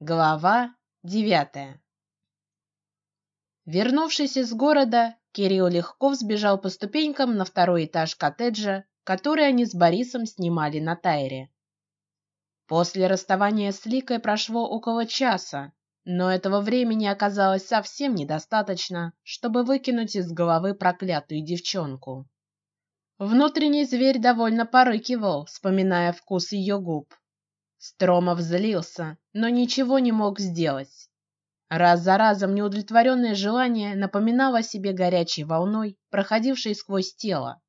Глава девятая. Вернувшись из города, Кирилл легко взбежал по ступенькам на второй этаж коттеджа, который они с Борисом снимали на Тайре. После расставания с Ликой прошло около часа, но этого времени оказалось совсем недостаточно, чтобы выкинуть из головы проклятую девчонку. Внутренний зверь довольно порыкивал, вспоминая вкус ее губ. Стромов злился, но ничего не мог сделать. Раз за разом неудовлетворенное желание напоминало о себе горячей волной, проходившей сквозь тело,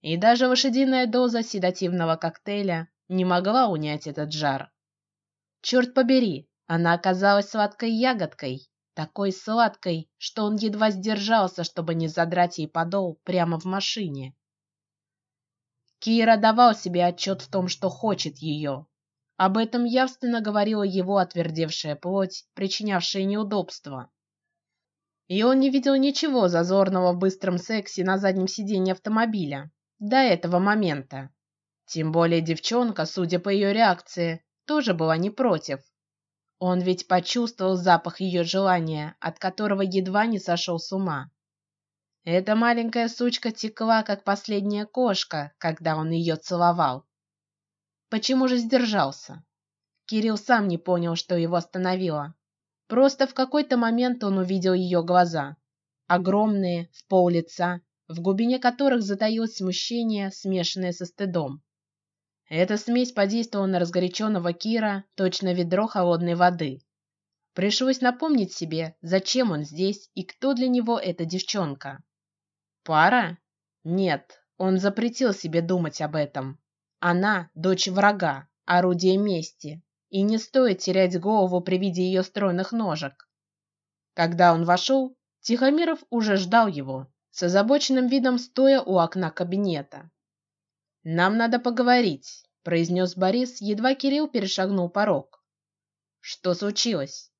и даже лошадиная доза седативного коктейля не могла унять этот жар. Черт побери, она оказалась сладкой ягодкой, такой сладкой, что он едва сдержался, чтобы не задрать ей подол прямо в машине. Кира давал себе отчет в том, что хочет ее, об этом явственно говорила его отвердевшая плоть, причинявшая неудобства. И он не видел ничего зазорного в быстром сексе на заднем сиденье автомобиля до этого момента. Тем более девчонка, судя по ее реакции, тоже была не против. Он ведь почувствовал запах ее желания, от которого едва не сошел с ума. Эта маленькая сучка текла, как последняя кошка, когда он ее целовал. Почему же сдержался? Кирилл сам не понял, что его остановило. Просто в какой-то момент он увидел ее глаза, огромные, в пол лица, в глубине которых затаилось смущение, смешанное со стыдом. Эта смесь подействовала на разгоряченного Кира точно ведро холодной воды. Пришлось напомнить себе, зачем он здесь и кто для него эта девчонка. Пара? Нет, он запретил себе думать об этом. Она дочь врага, орудие мести, и не стоит терять голову при виде ее стройных ножек. Когда он вошел, Тихомиров уже ждал его с озабоченным видом, стоя у окна кабинета. Нам надо поговорить, произнес Борис, едва Кирилл перешагнул порог. Что случилось?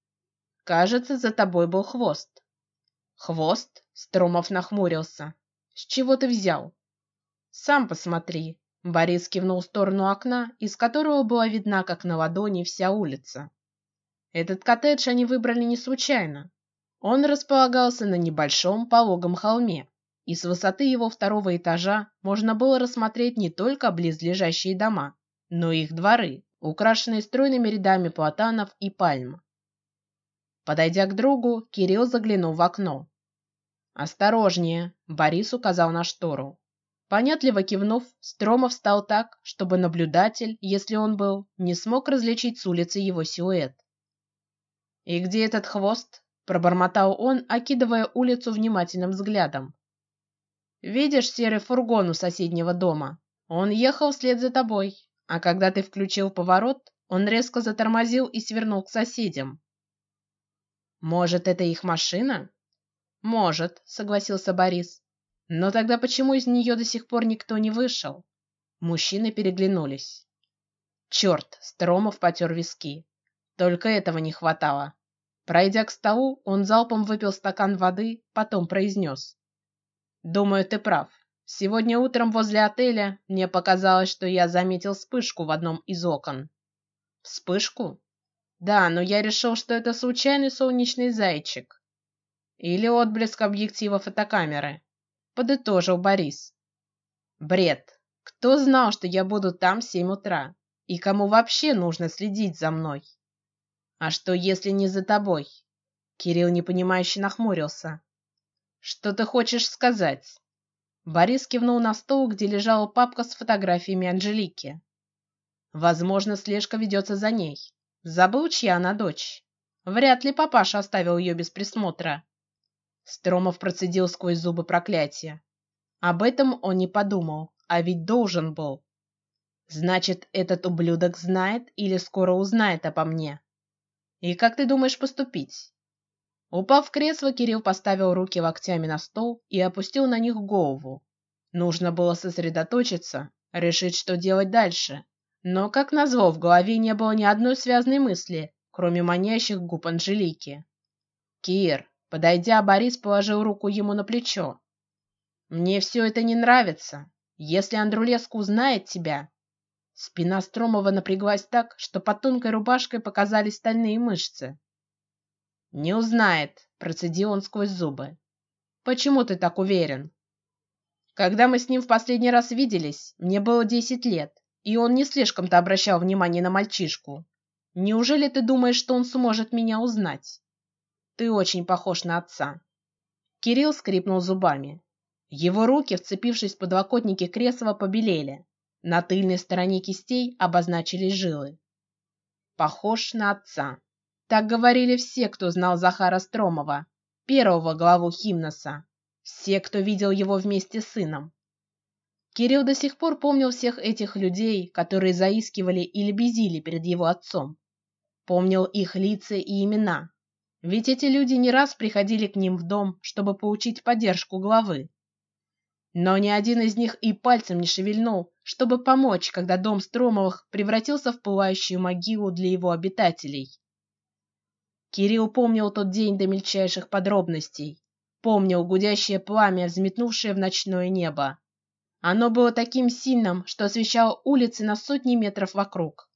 Кажется, за тобой был хвост. Хвост? Стромов нахмурился. С чего ты взял? Сам посмотри, Борис кивнул в сторону окна, из которого была видна, как на ладони, вся улица. Этот коттедж они выбрали не случайно. Он располагался на небольшом пологом холме, и с высоты его второго этажа можно было рассмотреть не только близлежащие дома, но и их дворы, украшенные стройными рядами платанов и пальм. Подойдя к другу, Кирилл заглянул в окно. Осторожнее, Борис указал на штору. Понятливо кивнув, Стромов встал так, чтобы наблюдатель, если он был, не смог различить с улицы его силуэт. И где этот хвост? пробормотал он, окидывая улицу внимательным взглядом. Видишь серый фургон у соседнего дома? Он ехал вслед за тобой, а когда ты включил поворот, он резко затормозил и свернул к соседям. Может, это их машина? Может, согласился Борис. Но тогда почему из нее до сих пор никто не вышел? Мужчины переглянулись. Черт, Стромов потер виски. Только этого не хватало. Пройдя к столу, он залпом выпил стакан воды, потом произнес: "Думаю, ты прав. Сегодня утром возле отеля мне показалось, что я заметил вспышку в одном из окон. Вспышку? Да, но я решил, что это случайный солнечный зайчик или отблеск объектива фотокамеры подытожил Борис. Бред. Кто знал, что я буду там семь утра? И кому вообще нужно следить за мной? А что, если не за тобой? Кирилл непонимающе нахмурился. Что ты хочешь сказать? Борис кивнул на стол, где лежала папка с фотографиями Анжелики. Возможно, слежка ведется за ней. Забыл, чья она дочь. Вряд ли папаша оставил ее без присмотра. Стромов процедил сквозь зубы проклятие. Об этом он не подумал, а ведь должен был. Значит, этот ублюдок знает или скоро узнает обо мне. И как ты думаешь поступить? Упав в кресло, Кирилл поставил руки локтями на стол и опустил на них голову. Нужно было сосредоточиться, решить, что делать дальше. Но, как назло, в голове не было ни одной связной мысли, кроме манящих губ Анжелики. Кир, Подойдя, Борис положил руку ему на плечо. Мне все это не нравится. Если Андрулеску узнает тебя, Спина Стромова напряглась так, что под тонкой рубашкой показались стальные мышцы. Не узнает, процедил он сквозь зубы. Почему ты так уверен? Когда мы с ним в последний раз виделись, мне было десять лет, и он не слишком-то обращал внимание на мальчишку. Неужели ты думаешь, что он сможет меня узнать? Ты очень похож на отца. Кирилл скрипнул зубами. Его руки, вцепившись в подлокотники кресла, побелели. На тыльной стороне кистей обозначились жилы. Похож на отца. Так говорили все, кто знал Захара Стромова, первого главу Химноса, все, кто видел его вместе с сыном. Кирилл до сих пор помнил всех этих людей, которые заискивали или безили перед его отцом. Помнил их лица и имена, ведь эти люди не раз приходили к ним в дом, чтобы получить поддержку главы. Но ни один из них и пальцем не шевельнул, чтобы помочь, когда дом Стромовых превратился в пылающую могилу для его обитателей. Кирилл помнил тот день до мельчайших подробностей, помнил гудящее пламя, взметнувшее в ночное небо. Оно было таким сильным, что освещало улицы на сотни метров вокруг.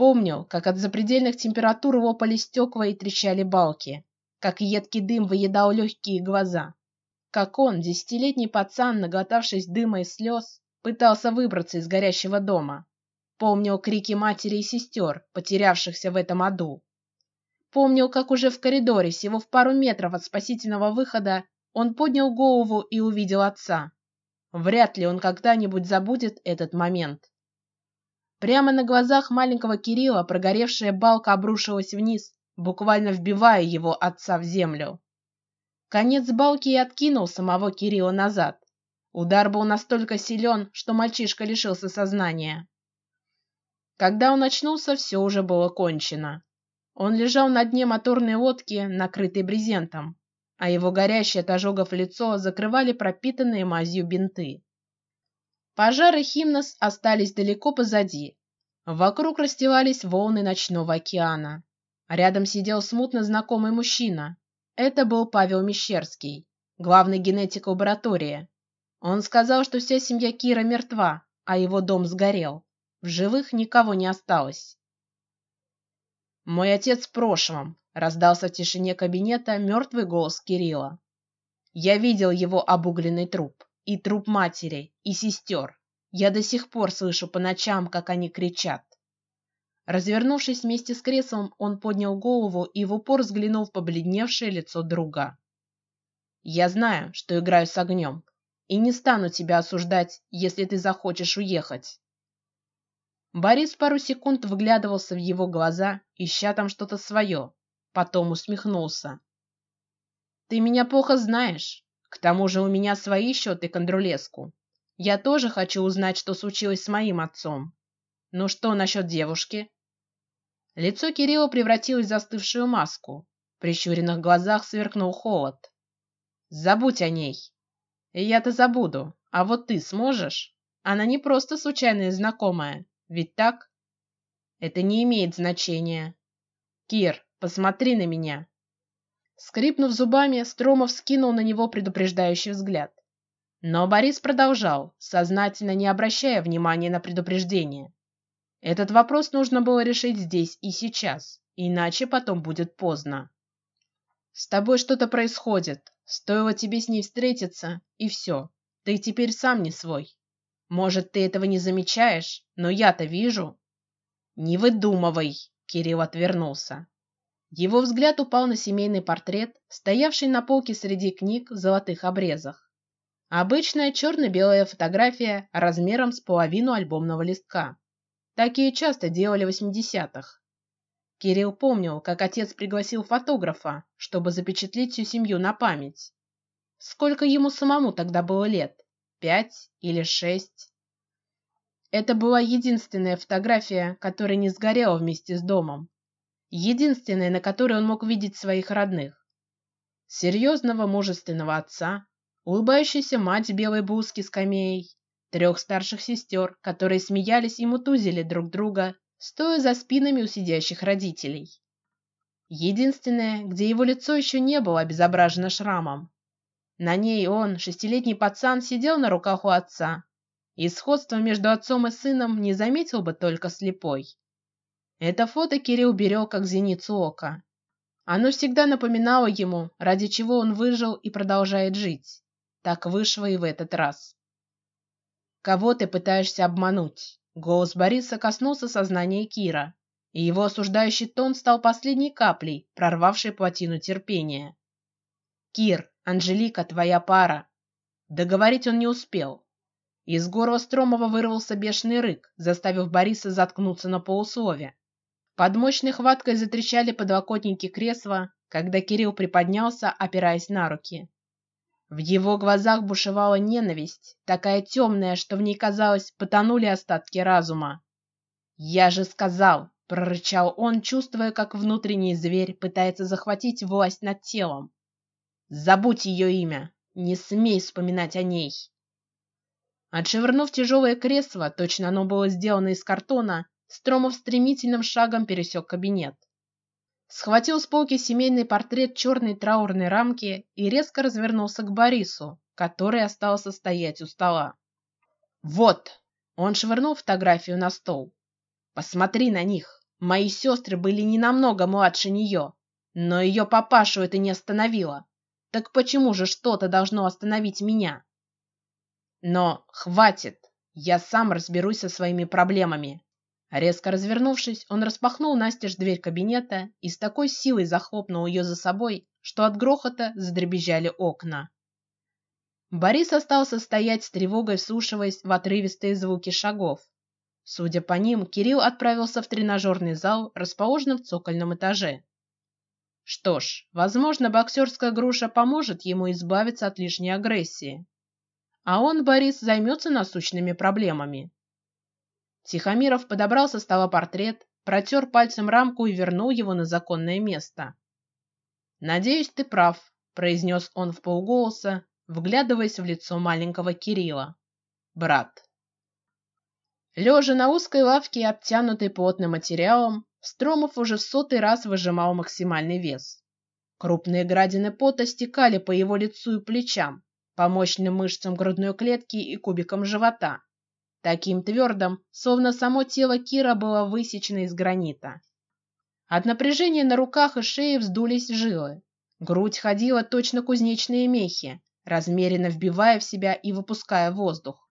Помнил, как от запредельных температур лопали стекла и трещали балки, как едкий дым выедал легкие глаза, как он, десятилетний пацан, наглотавшись дыма и слез, пытался выбраться из горящего дома. Помнил крики матери и сестер, потерявшихся в этом аду. Помнил, как уже в коридоре, всего в пару метров от спасительного выхода, он поднял голову и увидел отца. Вряд ли он когда-нибудь забудет этот момент. Прямо на глазах маленького Кирилла прогоревшая балка обрушилась вниз, буквально вбивая его отца в землю. Конец балки и откинул самого Кирилла назад. Удар был настолько силен, что мальчишка лишился сознания. Когда он очнулся, все уже было кончено. Он лежал на дне моторной лодки, накрытой брезентом, а его горящее от ожогов лицо закрывали пропитанные мазью бинты. Пожары Химнос остались далеко позади. Вокруг расстилались волны ночного океана. Рядом сидел смутно знакомый мужчина. Это был Павел Мещерский, главный генетик лаборатории. Он сказал, что вся семья Кира мертва, а его дом сгорел. В живых никого не осталось. Мой отец в прошлом. Раздался в тишине кабинета мертвый голос Кирилла. Я видел его обугленный труп и труп матери, и сестер. Я до сих пор слышу по ночам, как они кричат. Развернувшись вместе с креслом, он поднял голову и в упор взглянул в побледневшее лицо друга. Я знаю, что играю с огнем, и не стану тебя осуждать, если ты захочешь уехать. Борис пару секунд выглядывался в его глаза, ища там что-то свое, потом усмехнулся. Ты меня плохо знаешь. К тому же у меня свои счеты к Андрулеску. Я тоже хочу узнать, что случилось с моим отцом. Ну что насчет девушки? Лицо Кирилла превратилось в застывшую маску. Прищуренных глазах сверкнул холод. Забудь о ней. Я-то забуду, а вот ты сможешь? Она не просто случайная знакомая, ведь так? Это не имеет значения. Кир, посмотри на меня. Скрипнув зубами, Стромов скинул на него предупреждающий взгляд. Но Борис продолжал, сознательно не обращая внимания на предупреждение. Этот вопрос нужно было решить здесь и сейчас, иначе потом будет поздно. С тобой что-то происходит. Стоило тебе с ней встретиться, и все. Ты теперь сам не свой. Может, ты этого не замечаешь, но я-то вижу. Не выдумывай. Кирилл отвернулся. Его взгляд упал на семейный портрет, стоявший на полке среди книг в золотых обрезах. Обычная черно-белая фотография размером с половину альбомного листка. Такие часто делали в 80-х. Кирилл помнил, как отец пригласил фотографа, чтобы запечатлеть всю семью на память. Сколько ему самому тогда было лет? Пять или шесть? Это была единственная фотография, которая не сгорела вместе с домом единственное, на которой он мог видеть своих родных. Серьезного, мужественного отца, улыбающейся мать в белой блузке с камеей, трех старших сестер, которые смеялись и мутузили друг друга, стоя за спинами у сидящих родителей. Единственное, где его лицо еще не было обезображено шрамом. На ней он, шестилетний пацан, сидел на руках у отца, и сходство между отцом и сыном не заметил бы только слепой. Это фото Кирилл берег как зеницу ока. Оно всегда напоминало ему, ради чего он выжил и продолжает жить. Так вышло и в этот раз. Кого ты пытаешься обмануть? Голос Бориса коснулся сознания Кира, и его осуждающий тон стал последней каплей, прорвавшей плотину терпения. Кир, Анжелика, твоя пара. Договорить он не успел. Из горла Стромова вырвался бешеный рык, заставив Бориса заткнуться на полуслове. Под мощной хваткой затрещали подлокотники кресла, когда Кирилл приподнялся, опираясь на руки. В его глазах бушевала ненависть, такая темная, что в ней казалось потонули остатки разума. Я же сказал, прорычал он, чувствуя, как внутренний зверь пытается захватить власть над телом. Забудь ее имя, не смей вспоминать о ней. Отшвырнув тяжелое кресло, точно оно было сделано из картона, Стромов стремительным шагом пересек кабинет схватил с полки семейный портрет черной траурной рамки и резко развернулся к Борису, который остался стоять у стола. Вот, он швырнул фотографию на стол. Посмотри на них. Мои сестры были не намного младше нее, но ее папашу это не остановило. Так почему же что-то должно остановить меня? Но хватит, я сам разберусь со своими проблемами. Резко развернувшись, он распахнул настежь дверь кабинета и с такой силой захлопнул ее за собой, что от грохота задребезжали окна. Борис остался стоять с тревогой, вслушиваясь в отрывистые звуки шагов. Судя по ним, Кирилл отправился в тренажерный зал, расположенный в цокольном этаже. Что ж, возможно, боксерская груша поможет ему избавиться от лишней агрессии, а он, Борис, займется насущными проблемами. Тихомиров подобрал со стола портрет, протер пальцем рамку и вернул его на законное место. Надеюсь, ты прав, произнес он в полголоса, вглядываясь в лицо маленького Кирилла. Брат. Лежа на узкой лавке, обтянутой плотным материалом, Стромов уже в сотый раз выжимал максимальный вес. Крупные градины пота стекали по его лицу и плечам, по мощным мышцам грудной клетки и кубикам живота таким твердым, словно само тело Кира было высечено из гранита. От напряжения на руках и шее вздулись жилы. Грудь ходила точно кузнечные мехи, размеренно вбивая в себя и выпуская воздух.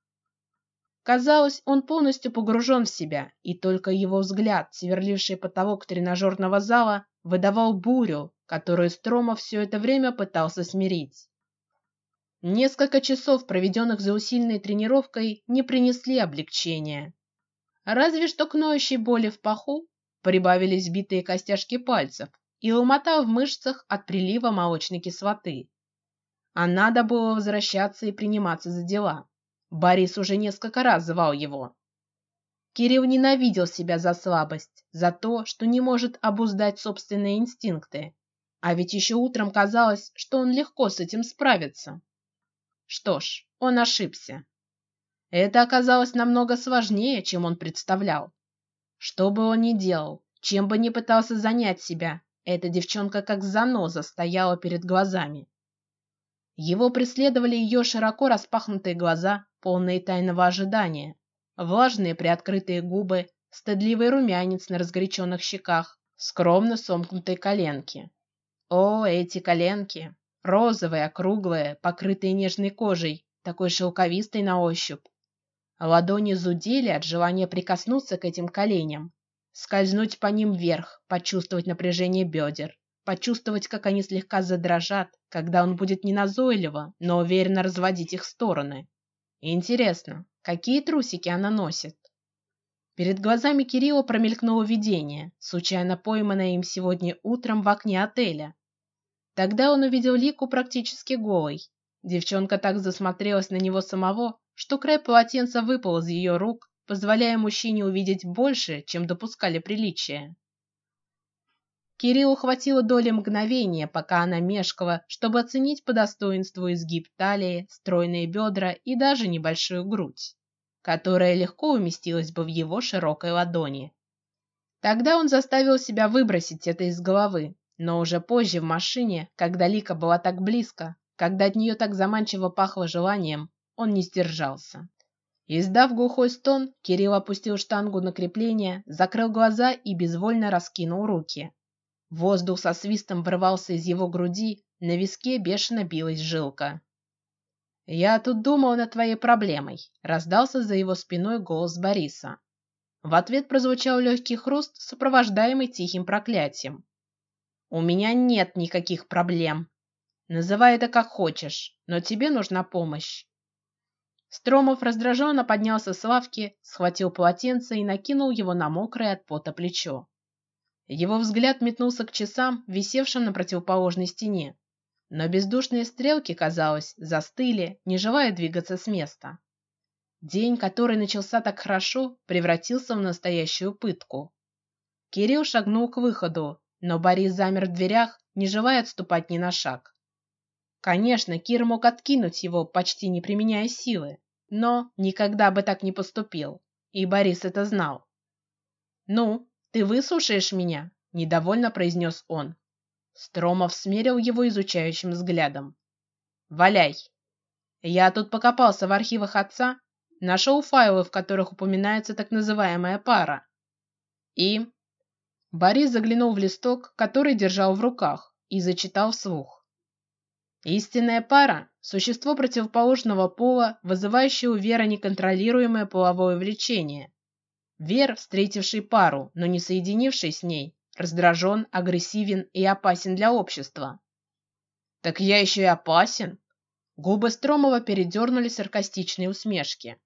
Казалось, он полностью погружен в себя, и только его взгляд, сверливший потолок тренажерного зала, выдавал бурю, которую Строма все это время пытался смирить. Несколько часов, проведенных за усиленной тренировкой, не принесли облегчения. Разве что к ноющей боли в паху прибавились битые костяшки пальцев и ломота в мышцах от прилива молочной кислоты. А надо было возвращаться и приниматься за дела. Борис уже несколько раз звал его. Кирилл ненавидел себя за слабость, за то, что не может обуздать собственные инстинкты. А ведь еще утром казалось, что он легко с этим справится. Что ж, он ошибся. Это оказалось намного сложнее, чем он представлял. Что бы он ни делал, чем бы ни пытался занять себя, эта девчонка как заноза стояла перед глазами. Его преследовали ее широко распахнутые глаза, полные тайного ожидания, влажные приоткрытые губы, стыдливый румянец на разгоряченных щеках, скромно сомкнутые коленки. О, эти коленки! Розовые, округлые, покрытые нежной кожей, такой шелковистой на ощупь. Ладони зудели от желания прикоснуться к этим коленям, скользнуть по ним вверх, почувствовать напряжение бедер, почувствовать, как они слегка задрожат, когда он будет не назойливо, но уверенно разводить их стороны. Интересно, какие трусики она носит? Перед глазами Кирилла промелькнуло видение, случайно пойманное им сегодня утром в окне отеля. Тогда он увидел Лику практически голой. Девчонка так засмотрелась на него самого, что край полотенца выпал из ее рук, позволяя мужчине увидеть больше, чем допускали приличия. Кириллу хватило доли мгновения, пока она мешкала, чтобы оценить по достоинству изгиб талии, стройные бедра и даже небольшую грудь, которая легко уместилась бы в его широкой ладони. Тогда он заставил себя выбросить это из головы, но уже позже в машине, когда Лика была так близко, когда от нее так заманчиво пахло желанием, он не сдержался. Издав глухой стон, Кирилл опустил штангу на крепление, закрыл глаза и безвольно раскинул руки. Воздух со свистом вырывался из его груди, на виске бешено билась жилка. Я тут думал над твоей проблемой. Раздался за его спиной голос Бориса. В ответ прозвучал легкий хруст, сопровождаемый тихим проклятием. У меня нет никаких проблем. Называй это как хочешь, но тебе нужна помощь. Стромов раздраженно поднялся с лавки, схватил полотенце и накинул его на мокрое от пота плечо. Его взгляд метнулся к часам, висевшим на противоположной стене, но бездушные стрелки, казалось, застыли, не желая двигаться с места. День, который начался так хорошо, превратился в настоящую пытку. Кирилл шагнул к выходу, но Борис замер в дверях, не желая отступать ни на шаг. Конечно, Кир мог откинуть его, почти не применяя силы, но никогда бы так не поступил, и Борис это знал. Ну, ты выслушаешь меня? недовольно произнес он. Стромов смерил его изучающим взглядом. Валяй. Я тут покопался в архивах отца, нашел файлы, в которых упоминается так называемая пара. И Борис заглянул в листок, который держал в руках, и зачитал вслух. Истинная пара – существо противоположного пола, вызывающее у Вера неконтролируемое половое влечение. Вер, встретивший пару, но не соединивший с ней, раздражен, агрессивен и опасен для общества. Так я еще и опасен. Губы Стромова передернули саркастичные усмешки.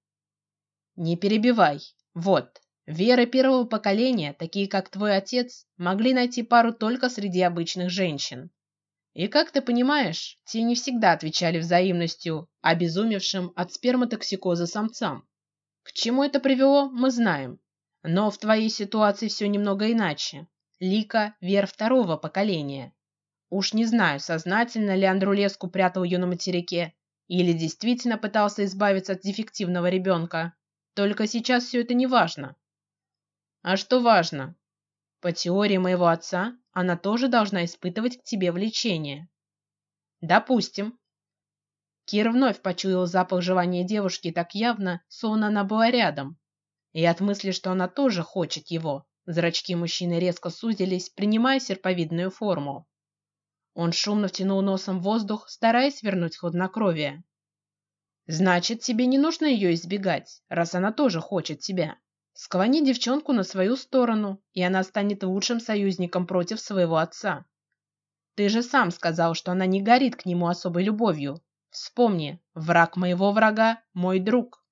Не перебивай. Вот, Веры первого поколения, такие как твой отец, могли найти пару только среди обычных женщин. И как ты понимаешь, те не всегда отвечали взаимностью обезумевшим от сперматоксикоза самцам. К чему это привело, мы знаем. Но в твоей ситуации все немного иначе. Лика вер второго поколения. Уж не знаю, сознательно ли Андрулеску прятал ее на материке или действительно пытался избавиться от дефективного ребенка. Только сейчас все это не важно. А что важно? По теории моего отца, она тоже должна испытывать к тебе влечение. Допустим. Кир вновь почуял запах желания девушки так явно, словно она была рядом, и от мысли, что она тоже хочет его, зрачки мужчины резко сузились, принимая серповидную форму. Он шумно втянул носом воздух, стараясь вернуть хладнокровие. Значит, тебе не нужно ее избегать, раз она тоже хочет тебя. Склони девчонку на свою сторону, и она станет лучшим союзником против своего отца. Ты же сам сказал, что она не горит к нему особой любовью. Вспомни, враг моего врага мой друг.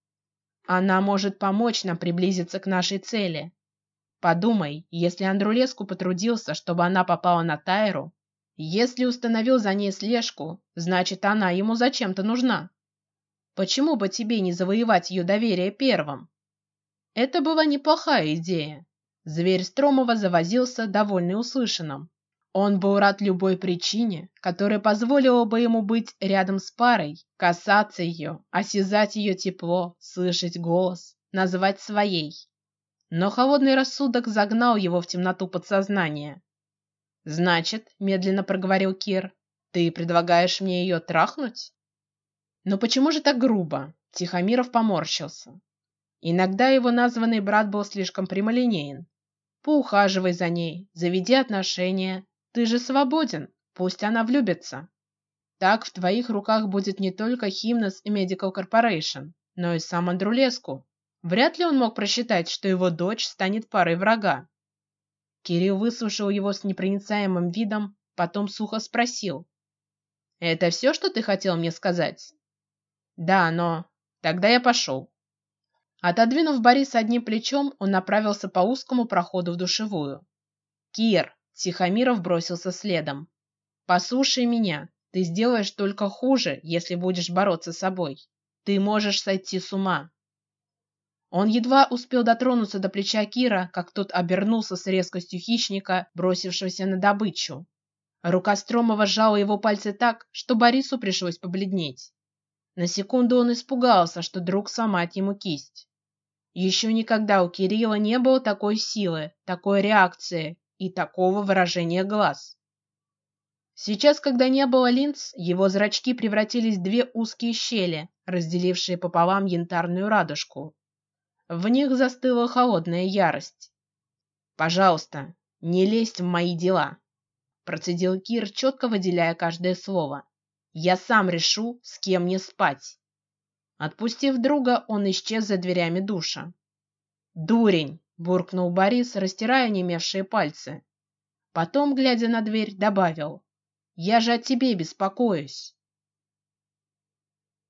Она может помочь нам приблизиться к нашей цели. Подумай, если Андрулеску потрудился, чтобы она попала на Тайру, если установил за ней слежку, значит, она ему зачем-то нужна. Почему бы тебе не завоевать ее доверие первым? Это была неплохая идея. Зверь Стромова завозился, довольный услышанным. Он был рад любой причине, которая позволила бы ему быть рядом с парой, касаться ее, осязать ее тепло, слышать голос, называть своей. Но холодный рассудок загнал его в темноту подсознания. Значит, медленно проговорил Кир, ты предлагаешь мне ее трахнуть? Но почему же так грубо? Тихомиров поморщился. Иногда его названный брат был слишком прямолинеен. Поухаживай за ней, заведи отношения. Ты же свободен. Пусть она влюбится. Так в твоих руках будет не только Химнес и Medical Corporation, но и сам Андрулеску. Вряд ли он мог просчитать, что его дочь станет парой врага. Кирилл выслушал его с непроницаемым видом, потом сухо спросил: "Это все, что ты хотел мне сказать?" "Да, но тогда я пошел. Отодвинув Бориса одним плечом, он направился по узкому проходу в душевую. Кир, Тихомиров бросился следом. Послушай меня, ты сделаешь только хуже, если будешь бороться с собой. Ты можешь сойти с ума. Он едва успел дотронуться до плеча Кира, как тот обернулся с резкостью хищника, бросившегося на добычу. Рука Стромова сжала его пальцы так, что Борису пришлось побледнеть. На секунду он испугался, что друг сломает ему кисть. Еще никогда у Кирилла не было такой силы, такой реакции и такого выражения глаз. Сейчас, когда не было линз, его зрачки превратились в две узкие щели, разделившие пополам янтарную радужку. В них застыла холодная ярость. Пожалуйста, не лезь в мои дела, процедил Кир, четко выделяя каждое слово. Я сам решу, с кем мне спать. Отпустив друга, он исчез за дверями душа. Дурень! буркнул Борис, растирая немевшие пальцы. Потом, глядя на дверь, добавил: "Я же о тебе беспокоюсь".